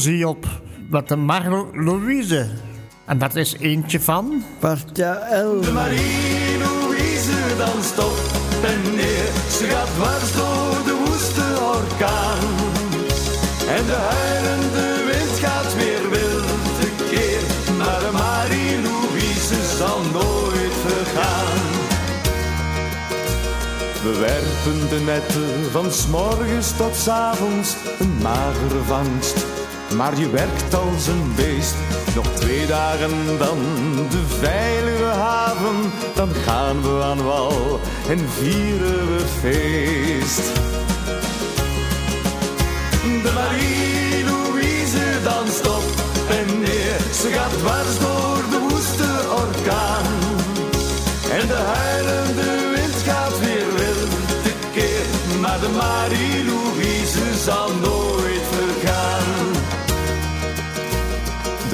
zie op met de Marie-Louise. En dat is eentje van... Partja L. De Marie-Louise dan stopt en neer. Ze gaat dwars door de woeste orkaan. En de huilende wind gaat weer wild tekeer. Maar de Marie-Louise zal nooit vergaan. We werpen de netten van s morgens tot s avonds een magere vangst. Maar je werkt als een beest. Nog twee dagen dan de veilige haven. Dan gaan we aan wal en vieren we feest. De Marie-Louise dan stopt en neer. Ze gaat dwars door de woeste orkaan. En de huilende wind gaat weer wild tekeer. Maar de Marie-Louise zal nooit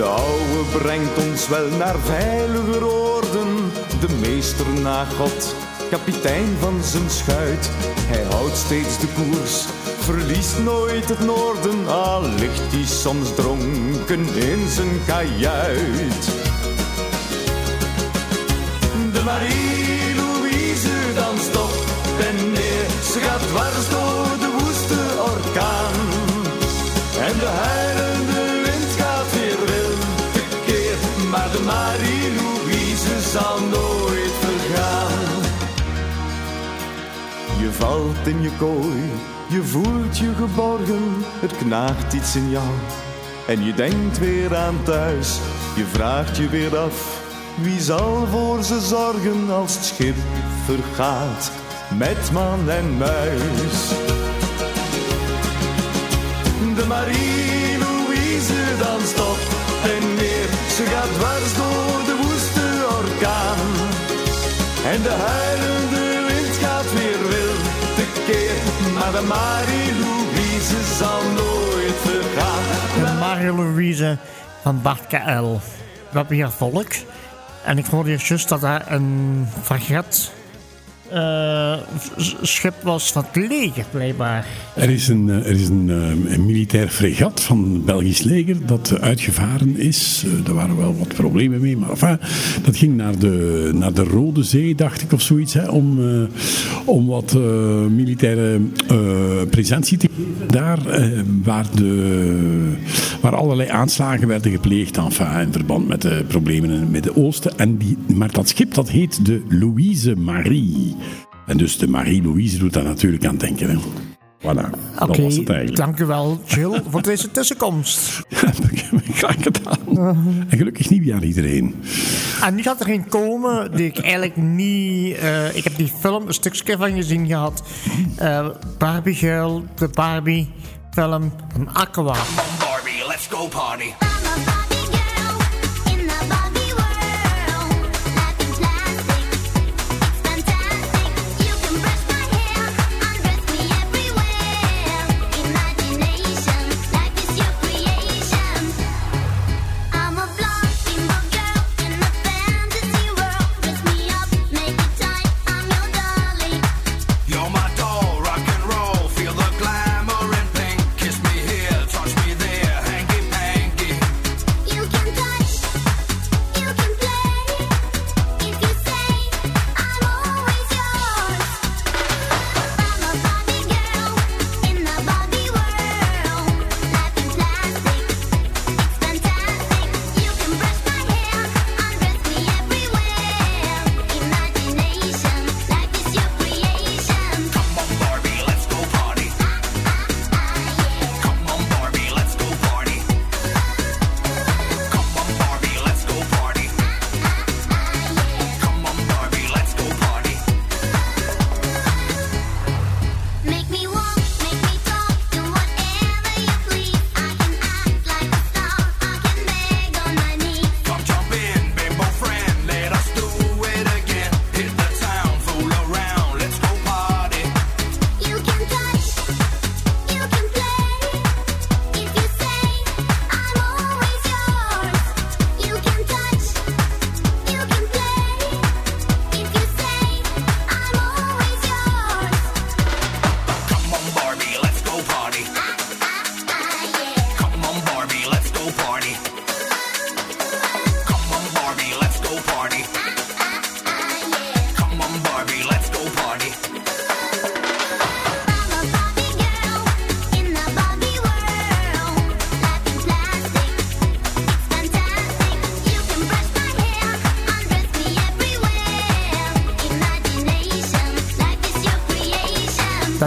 De oude brengt ons wel naar veiliger oorden. De meester na God, kapitein van zijn schuit. Hij houdt steeds de koers, verliest nooit het noorden. Al ligt hij soms dronken in zijn kajuit. De Marie-Louise dan stopt en neer. Ze gaat dwars door valt in je kooi, je voelt je geborgen. Het knaagt iets in jou. En je denkt weer aan thuis, je vraagt je weer af. Wie zal voor ze zorgen als het schip vergaat met man en muis? De Marie-Louise dan stopt en neer. Ze gaat dwars door de woeste orkaan. En de huilende Maar de Marie-Louise zal nooit vergaan. De Marie-Louise van Bart KL. We hebben hier volk. En ik hoorde hier juist dat daar een fregat eh, schip was van het leger, blijkbaar. Er is een, eh, er is een, eh, een militair fregat van het Belgisch leger dat uitgevaren is. Daar waren wel wat problemen mee, maar dat ging naar de, naar de Rode Zee, dacht ik, of zoiets, hè, om, om wat militaire presentie te geven. Daar waar, de, waar allerlei aanslagen werden gepleegd enfin, in verband met de problemen in het Midden-Oosten. En die, maar dat schip dat heet de Louise Marie. En dus de Marie-Louise doet daar natuurlijk aan denken. Hè. Voilà, dat Oké, was het eigenlijk. dank u wel, Jill, voor deze tussenkomst. Graag gedaan. En gelukkig nieuwjaar iedereen. En nu gaat er een komen die ik eigenlijk niet... eh, ik heb die film een stukje van gezien gehad. Eh, Barbie Girl, de Barbie film van Aqua. Let's go party.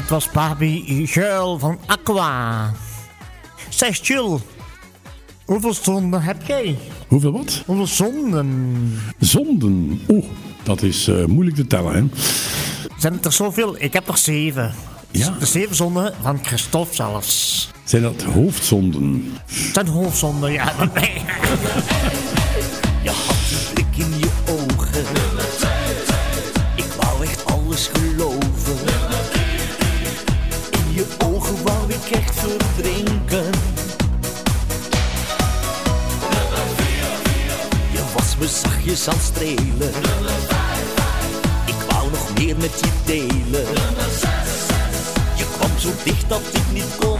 Was Barbie Girl van Aqua. Zeg hoeveel zonden heb jij? Hoeveel wat? Hoeveel zonden? Zonden. Oeh, dat is eh, moeilijk te tellen, hè? Zijn het er zoveel? Ik heb er zeven. Ja. De zeven zonden van Christophe zelfs. Zijn dat hoofdzonden? Zijn hoofdzonden, ja. strelen. Ik wou nog meer met je delen. Je kwam zo dicht dat ik niet kon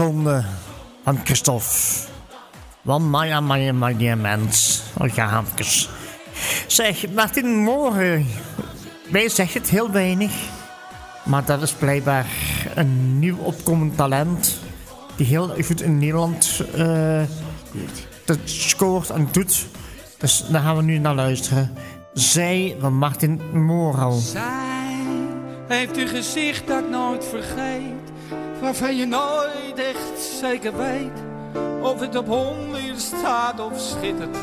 Zonden van Christophe. Wat Maya, Maya, Maya, mens. Oh. Zeg, Martin, morgen. Wij zeggen het heel weinig. Maar dat is blijkbaar een nieuw opkomend talent. Die heel goed in Nederland eh dat scoort en doet. Dus daar gaan we nu naar luisteren. Zij van Martin Moral. Zij heeft een gezicht dat ik nooit vergeet. Waarvan je nooit echt zeker weet. Of het op honderd staat of schittert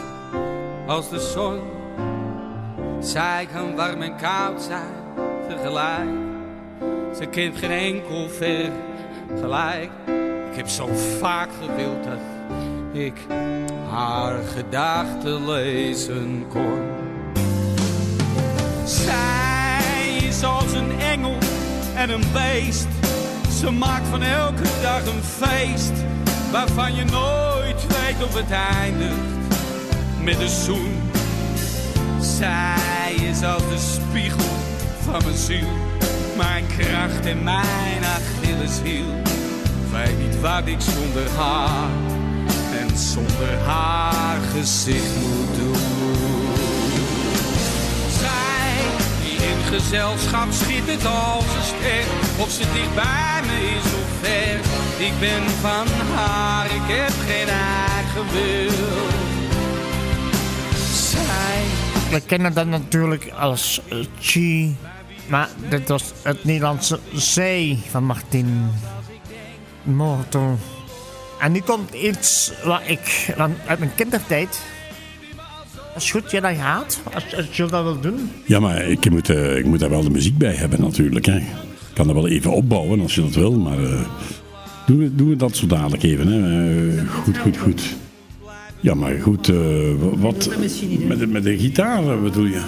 als de zon. Zij kan warm en koud zijn tegelijk. Ze kent geen enkel vergelijk. Ik heb zo vaak gewild dat ik haar gedachten lezen kon. Zij is als een engel en een beest. Ze maakt van elke dag een feest. Waarvan je nooit weet of het eindigt met een zoen. Zij is als de spiegel van mijn ziel. Mijn kracht en mijn Achilleshiel. Weet niet wat ik zonder haar en zonder haar gezicht moet doen. Gezelschap schittert als een ster. Of ze dicht bij me is of ver. Ik ben van haar, ik heb geen eigen wil. Zij We kennen dat natuurlijk als eh, Chi. Maar dit was het Nederlandse zij van Martin Morto. En nu komt iets wat ik uit mijn kindertijd. Als goed je dat gaat, als, als je dat wil doen. Ja, maar ik moet, eh, ik moet daar wel de muziek bij hebben natuurlijk. Hè. Ik kan dat wel even opbouwen als je dat wil, maar eh, Doen we, doen we dat zo dadelijk even. Hè? Eh, goed, goed, goed. Ja, maar goed. eh, wat met, de, met de gitaar bedoel je?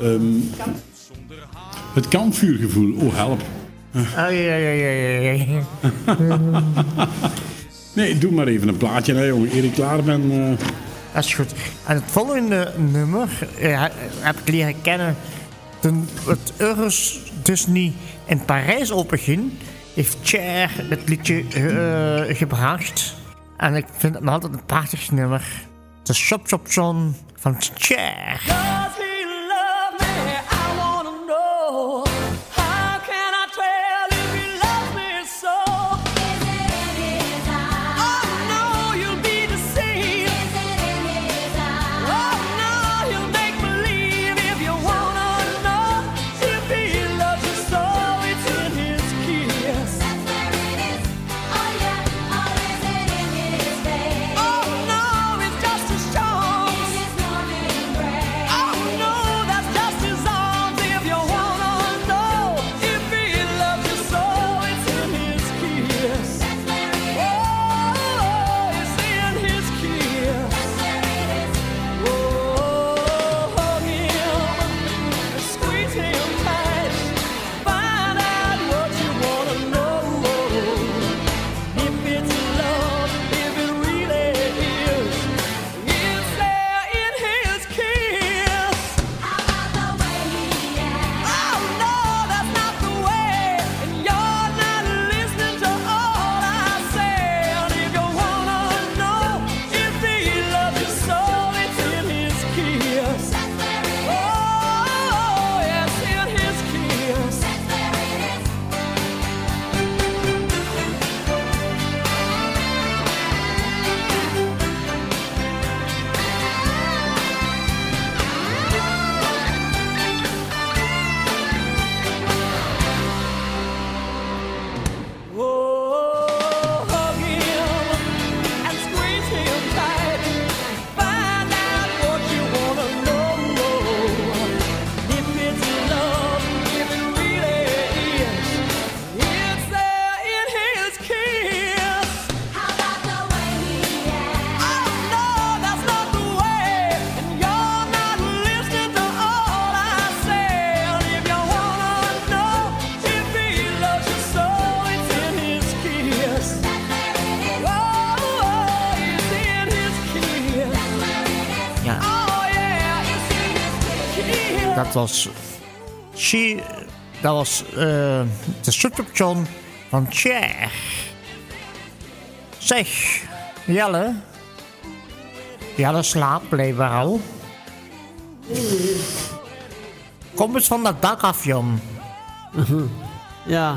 Ehm, het kampvuurgevoel. Oh, help. Ai, ai, ai, ai, ai. Nee, doe maar even een plaatje, hè, jongen. Eer ik klaar ben. eh, Dat is goed. En het volgende nummer heb ik leren kennen toen het Euro Disney in Parijs openging. Heeft Cher het liedje eh, gebracht. En ik vind het nog altijd een prachtig nummer. De Shop Shop John van Cher. Dat was... She, dat was eh, de John van Cher. Zeg, Jelle. Jelle slaapt blijkbaar al. Kom eens van dat dak af, Jon. Ja,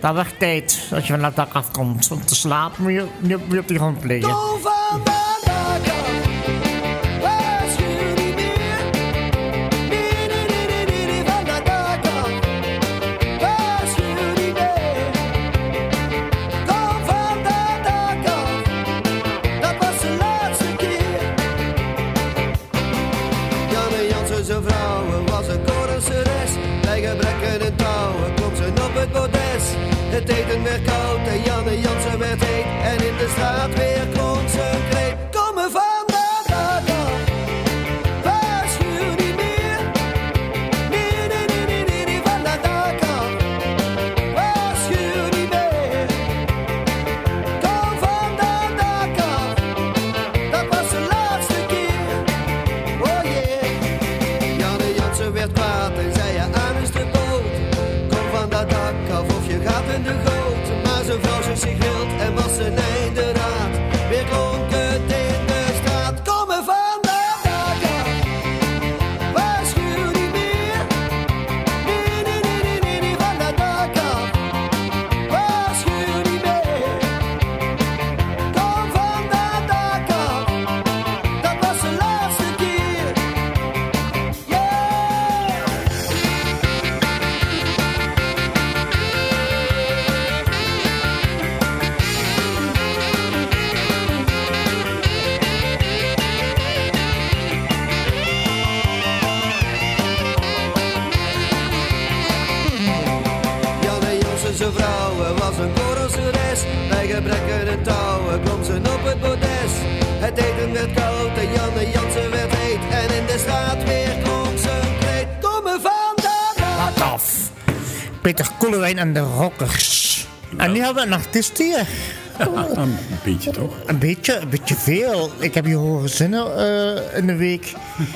Dat werd tijd dat je van dat dak afkomt. Om te slapen moet je op, de grond liggen. Het eten werd koud en Janne Jansen werd heet. En in de straat weer En de Rockers. En nu hebben we een artiest hier. Een beetje toch? Een beetje, een beetje veel. Ik heb je horen zingen eh, in de week.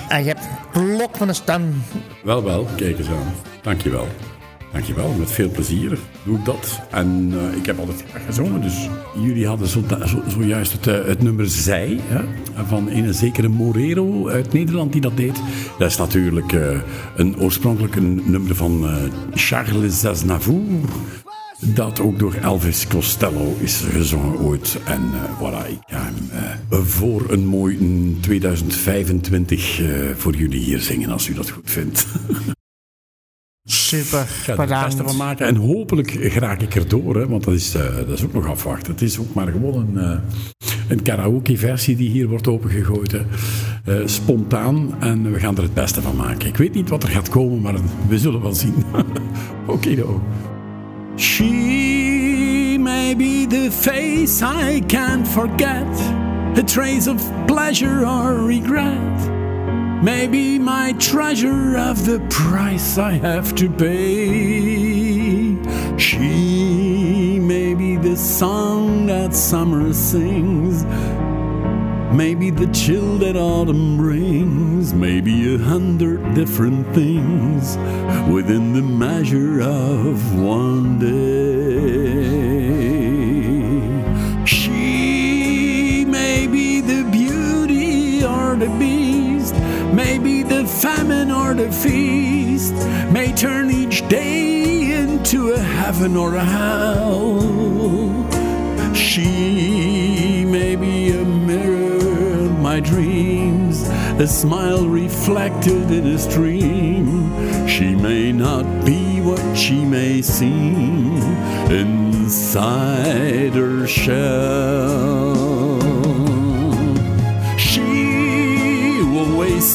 En je hebt een blok van een stem. Wel, wel, kijk eens aan. Dankjewel. Dankjewel, met veel plezier doe ik dat. En eh, ik heb altijd graag gezongen, dus jullie hadden zo, zo, zojuist het, eh, het nummer Zij, hè, van een zekere Morero uit Nederland die dat deed. Dat is natuurlijk eh, een oorspronkelijk een nummer van Charles Aznavour, dat ook door Elvis Costello is gezongen ooit. En voilà, ik ga hem voor een mooi mm, 2025 eh, voor jullie hier zingen, als u dat goed vindt. Super, Ik ga er het beste bedankt. van maken. En hopelijk raak ik erdoor, hè, want dat is, eh, dat is ook nog afwachten. Het is ook maar gewoon een, eh, een karaoke-versie die hier wordt opengegooid. hè. Eh, spontaan. En we gaan er het beste van maken. Ik weet niet wat er gaat komen, maar we zullen wel zien. Oké, dan. She may be the face I can't forget, a trace of pleasure or regret. Maybe my treasure of the price I have to pay. She may be the song that summer sings. Maybe the chill that autumn brings. Maybe a hundred different things within the measure of one day. The feast, may turn each day into a heaven or a hell. She may be a mirror of my dreams, a smile reflected in a stream. She may not be what she may seem inside her shell.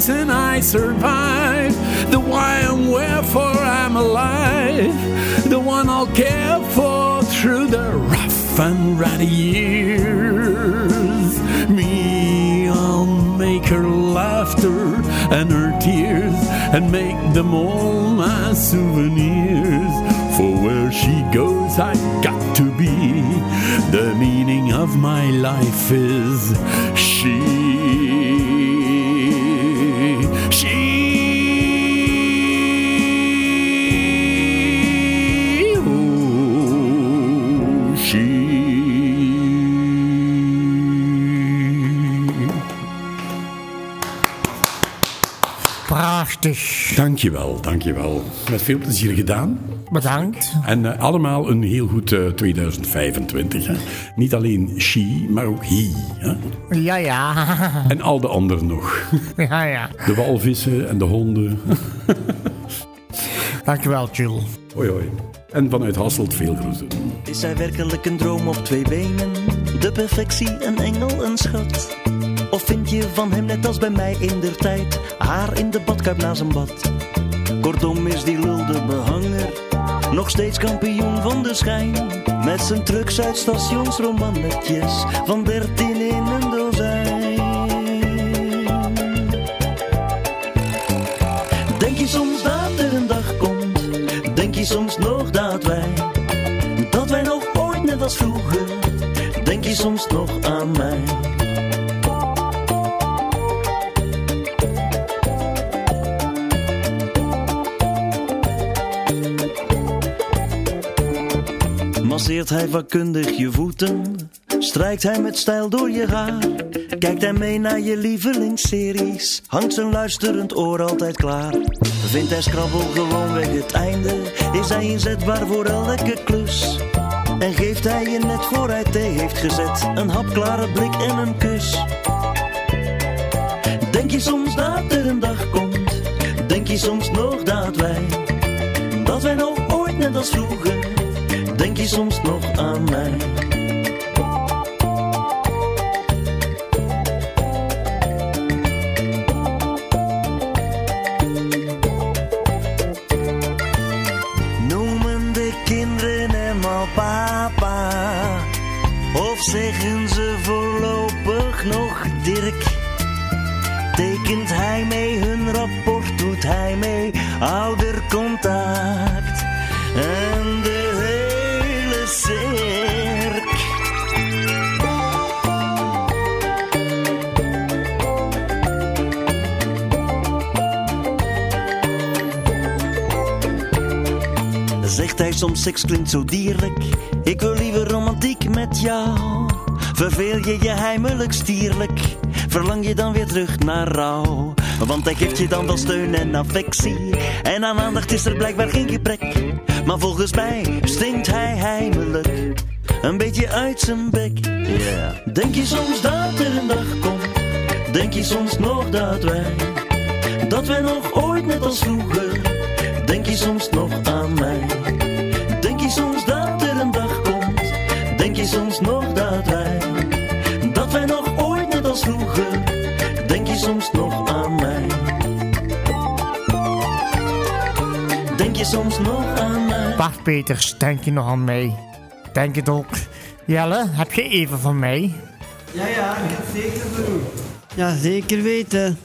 Reason I survive, the why and wherefore I'm alive, the one I'll care for through the rough and ready years. Me, I'll make her laughter and her tears and make them all my souvenirs. For where she goes, I've got to be. The meaning of my life is she. Prachtig. Dankjewel, dankjewel. Met veel plezier gedaan. Bedankt. En eh, allemaal een heel goed eh, 2025. Hè? Niet alleen she, maar ook he. Hè? Ja, ja. En al de anderen nog. Ja, ja. De walvissen en de honden. Dankjewel, Jules. Hoi, hoi. En vanuit Hasselt veel groeten. Is zij werkelijk een droom op twee benen? De perfectie, een engel, een schat? Of vind je van hem net als bij mij in der tijd haar in de badkuip na zijn bad? Kortom is die lul de behanger nog steeds kampioen van de schijn. Met zijn trucks uit stationsromannetjes van dertien in een dozijn. Denk je soms dat er een dag komt? Denk je soms nog dat wij, dat wij nog ooit net als vroeger? Denk je soms nog aan mij? Masseert hij vakkundig je voeten, strijkt hij met stijl door je haar. Kijkt hij mee naar je lievelingsseries, hangt zijn luisterend oor altijd klaar. Vindt hij scrabbel gewoonweg het einde, is hij inzetbaar voor elke klus. En geeft hij je net voor hij thee heeft gezet, een hapklare blik en een kus. Denk je soms dat er een dag komt, denk je soms nog dat wij, dat wij nog ooit net als vroeger je soms nog aan mij? Noemen de kinderen hem al papa? Of zeggen ze voorlopig nog Dirk? Tekent hij mee hun rapport, doet hij mee oudercontact? Zegt hij soms seks klinkt zo dierlijk. Ik wil liever romantiek met jou. Verveel je je heimelijk stierlijk. Verlang je dan weer terug naar rouw. Want hij geeft je dan wel steun en affectie. En aan aandacht is er blijkbaar geen gebrek. Maar volgens mij stinkt hij heimelijk. Een beetje uit zijn bek. Yeah. Denk je soms dat er een dag komt? Denk je soms nog dat wij Dat wij nog ooit net als vroeger je soms nog aan mij? Denk je soms dat er een dag komt? Denk je soms nog dat wij, dat wij nog ooit net als vroeger? Denk je soms nog aan mij? Denk je soms nog aan mij? Bart Peters, denk je nog aan mij? Denk het ook. Jelle, heb je even van mij? Ja, ja, zeker doen. Ja, zeker weten.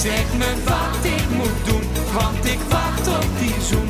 Zeg me wat ik moet doen, want ik wacht op die zoen.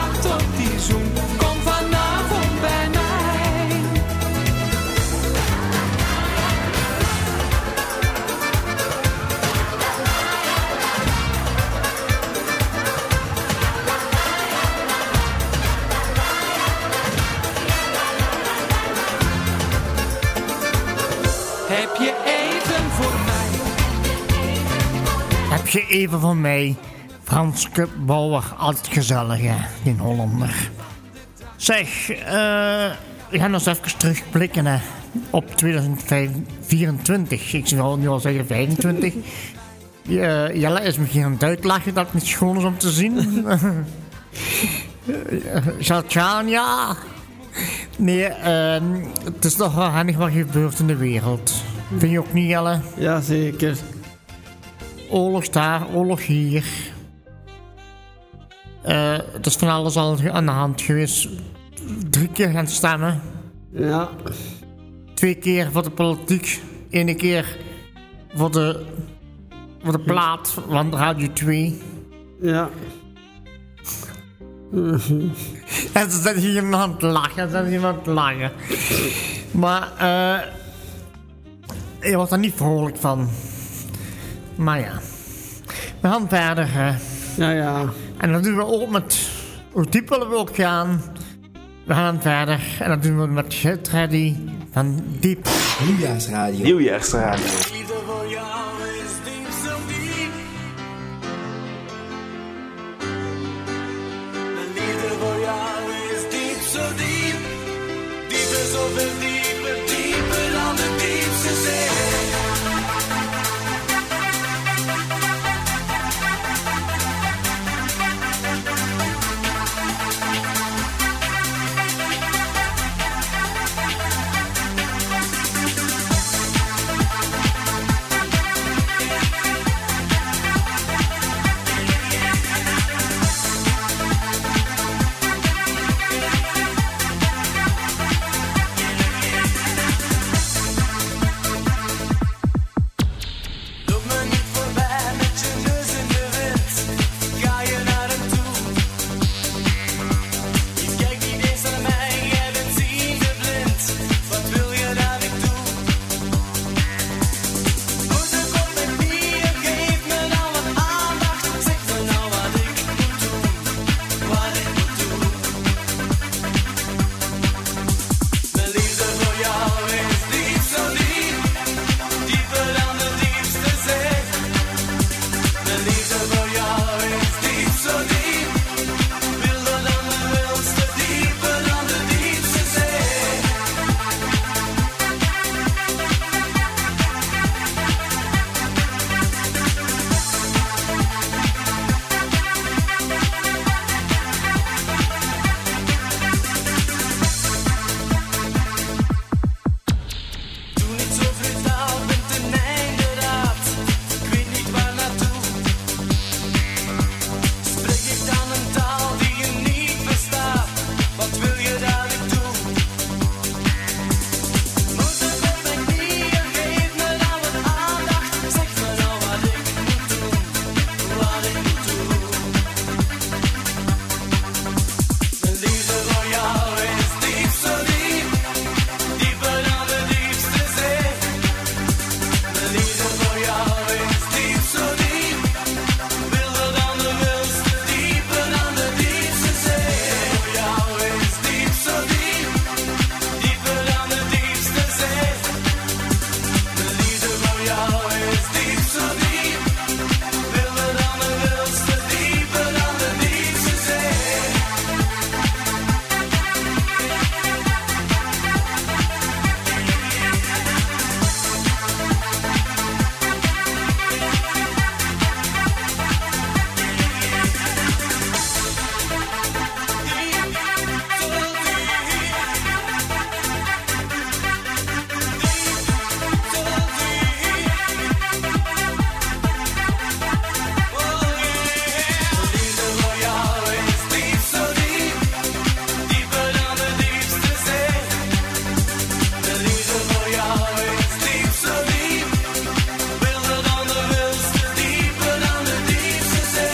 je even van mij? Franske Bauer, altijd gezellig, hè, die Hollander. Zeg, eh, we gaan eens even terugblikken op 2024. Ik zou nu al zeggen 25. Eh, Jelle is hier aan het uitlachen dat het niet schoon is om te zien. Ja. Nee, ehm, het is toch wel handig wat gebeurt in de wereld. Vind je ook niet, Jelle? Ja, zeker. Oorlog daar, oorlog hier. Het is van alles al aan de hand geweest. Drie keer gaan stemmen. Ja. Twee keer voor de politiek. Ene keer voor de, voor de plaat van Radio 2. Ja. En ze zijn hier aan het lachen. Ze zijn hier aan het lachen. Maar eh je wordt er niet vrolijk van. Maar ja. We gaan verder. hè. Ja, ja. En dat doen we ook met... Hoe diep willen we ook gaan? We gaan verder. En dat doen we met Get Ready van Diep. Nieuwjaarsradio. Nieuwjaarsradio.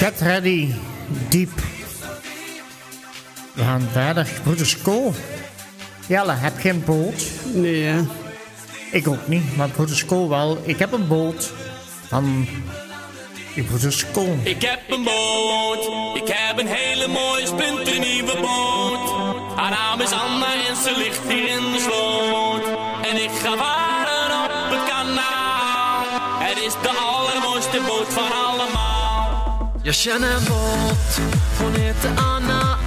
Get Ready, Diep. We gaan verder. Broeders Co. Jelle, heb je een boot? Nee, hè. Ik ook niet, maar Broeders wel. Ik heb een boot van die Broeders Co. Ik heb een boot, ik heb een hele mooie splinternieuwe boot. Haar naam is Anna en ze ligt hier in de sloot. En ik ga varen op het kanaal. Het is de allermooiste boot van allemaal. Jag känner en båt, hon heter Anna, Anna.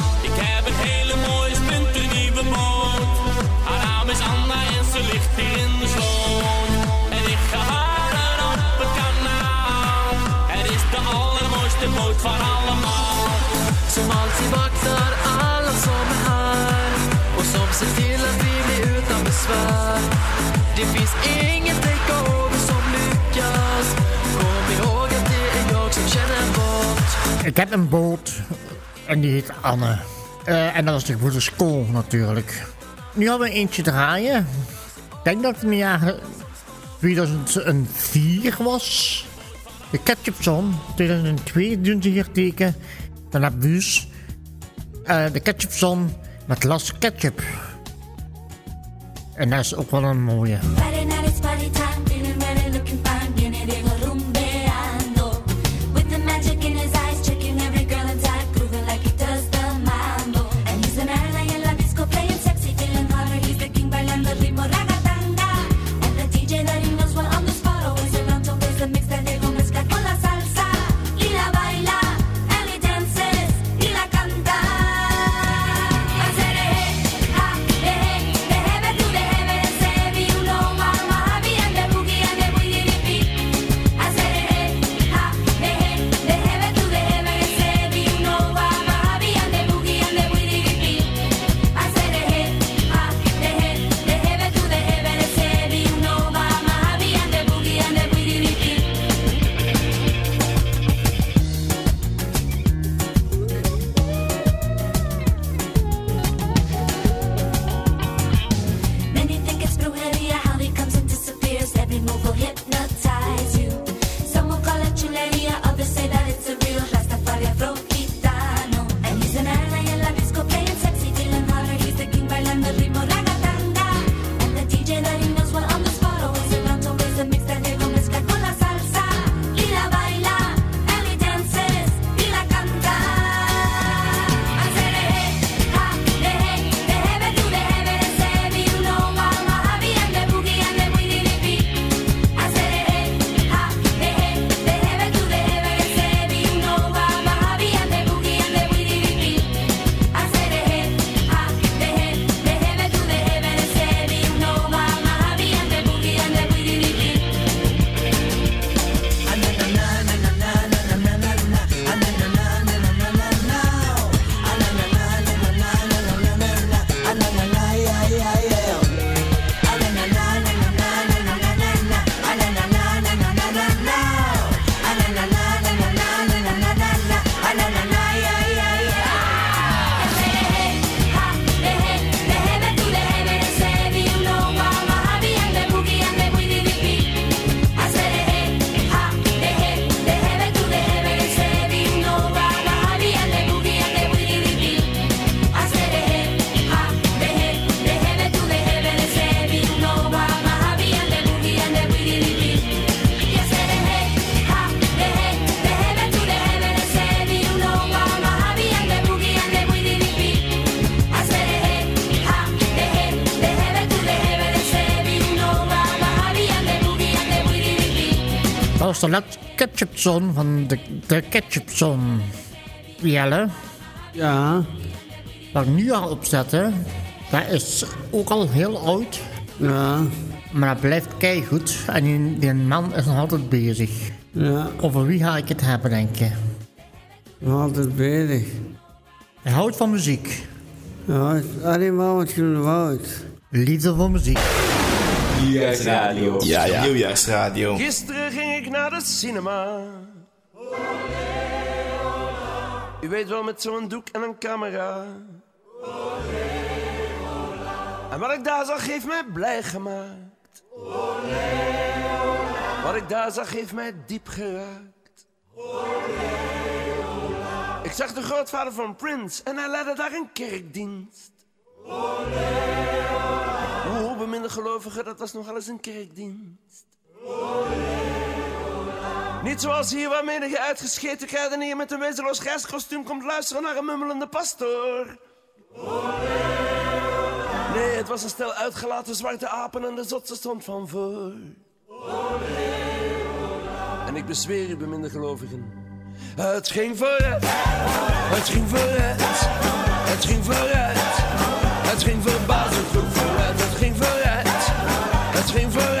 Se till att vi blir utan besvär Det finns inget som Kom ihåg att det är jag som Ik heb een boot en die heet Anne. Eh, en dat is de goede school natuurlijk. Nu hadden we eentje draaien. Ik denk dat het in de jaren 2004 was. De Ketchupson, 2002 doen ze hier teken. Dan heb je dus uh, de ketchupzon met Las Ketchup. En dat is ook wel een mooie. was de van de, de Ketchupson. Jelle. Ja. Wat ik nu al opzetten, dat is ook al heel oud. Ja. Maar dat blijft keihard. En die, man is nog altijd bezig. Ja. Over wie ga ik het hebben, denk je? Altijd bezig. Hij houdt van muziek. Ja, alleen maar wat je houdt. Liefde voor muziek. Nieuwjaarsradio. Ja, ja. Nieuwjaarsradio. Gisteren ik naar de cinema. U weet wel, met zo'n doek en een camera. En wat ik daar zag, heeft mij blij gemaakt. Wat ik daar zag, heeft mij diep geraakt. Ik zag de grootvader van Prins en hij leidde daar een kerkdienst. Hoe beminde gelovigen, dat was nog alles een kerkdienst. Niet zoals hier waarmee je uitgescheten kruidenier met een wezenloos grijskostuum komt luisteren naar een mummelende pastoor. Nee, het was een stel uitgelaten zwarte apen en de zotse stond van voor. En ik bezweer u, beminde gelovigen. Het ging vooruit, het ging vooruit, het ging vooruit. Het ging verbazend goed vooruit, het ging vooruit, het ging vooruit,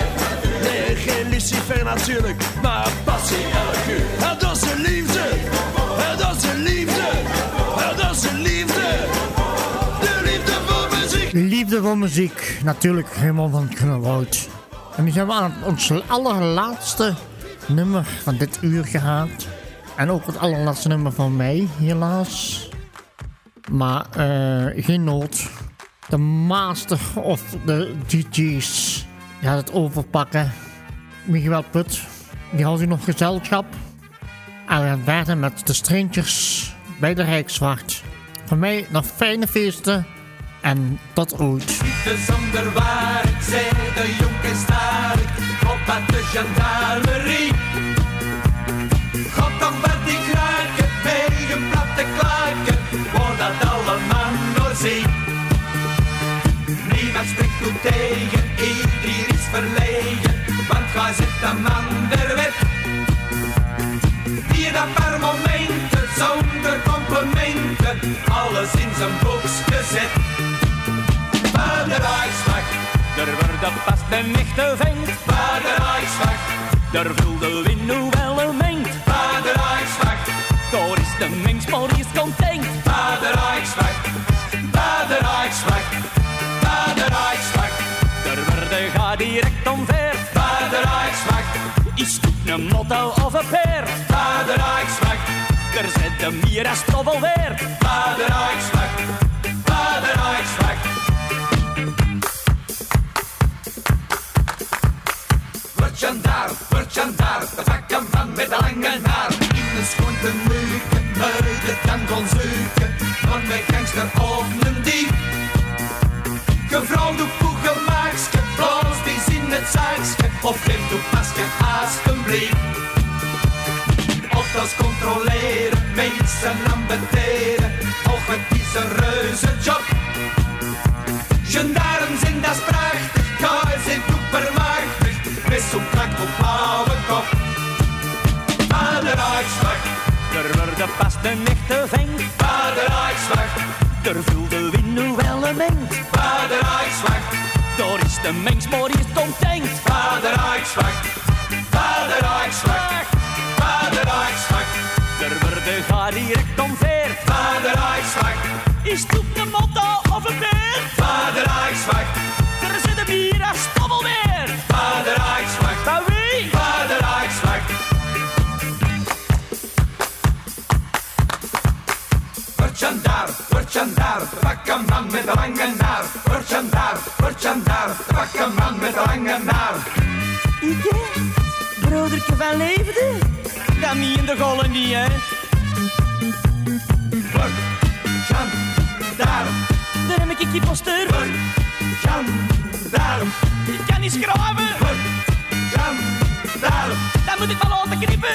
Lucifer natuurlijk, maar passie elk uur. Dat is een liefde, dat is een liefde, dat is een liefde. De liefde voor muziek. Liefde voor muziek, natuurlijk Raymond van Knolhout. En nu zijn we aan ons allerlaatste nummer van dit uur gehaald. En ook het allerlaatste nummer van mij, helaas. Maar eh, geen nood. De master of de DJ's gaat het overpakken. Miguel Put, die houdt u nog gezelschap. En we verder met de Strangers bij de Rijkswacht. Voor mij nog fijne feesten en tot ooit. De zonder waar zei de jongen sterk op met de gendarmerie. God dan werd die kraken een platte klaken, waar dat allemaal nog zie. Niemand spreekt toe tegen, iedereen is verlegen, want gij zit een man der wet. Die dat per momenten, zonder complimenten, alles in zijn boeks gezet. Bij de Er wordt pas een echte vent. bij de Daar win nu een motto of een peer. Vader Rijkswacht. Er zit een mier en stof. Vader Rijkswacht. Vader Rijkswacht. Word je daar, word je daar, de vakken van met de lange haar. In de schoenten muiken, muiden dan gaan zoeken. Maar mijn gangster of mensen aan och het is een reuze Job. Gendarmen zijn das prachtig, Karl zijn supermachtig, Met zo'n Kack op oude kop. Aan er worden pas de echte veng. Aan de er voelt de wind nu wel een meng. Aan de daar is de mens, maar is het ontdenkt. Omveerd. Vader Rijkswacht, Is op de motto of een beer? Vader Rijkswacht, Er zit een bier als stommel weer. Vader Rijkswacht, Bij wie? Vader Rijkswacht. Jandaar, pak een man met een lange naar. Word jandaar, pak een man met een lange naar. Ik, hè? Broedertje van leefde? Dat niet in de gollen niet, hè? Word jandaar, Daar heb ik een poster. word jandaar, Ik kan niet schrijven. word jandaar, Dan moet ik wel laten knippen.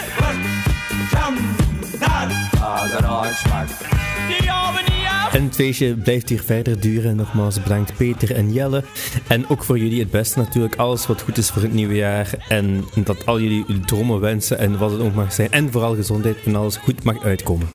Die gaan we niet af. En het feestje blijft hier verder duren. Nogmaals bedankt Peter en Jelle. En ook voor jullie het beste natuurlijk. Alles wat goed is voor het nieuwe jaar. En dat al jullie dromen, wensen en wat het ook mag zijn. En vooral gezondheid en alles goed mag uitkomen.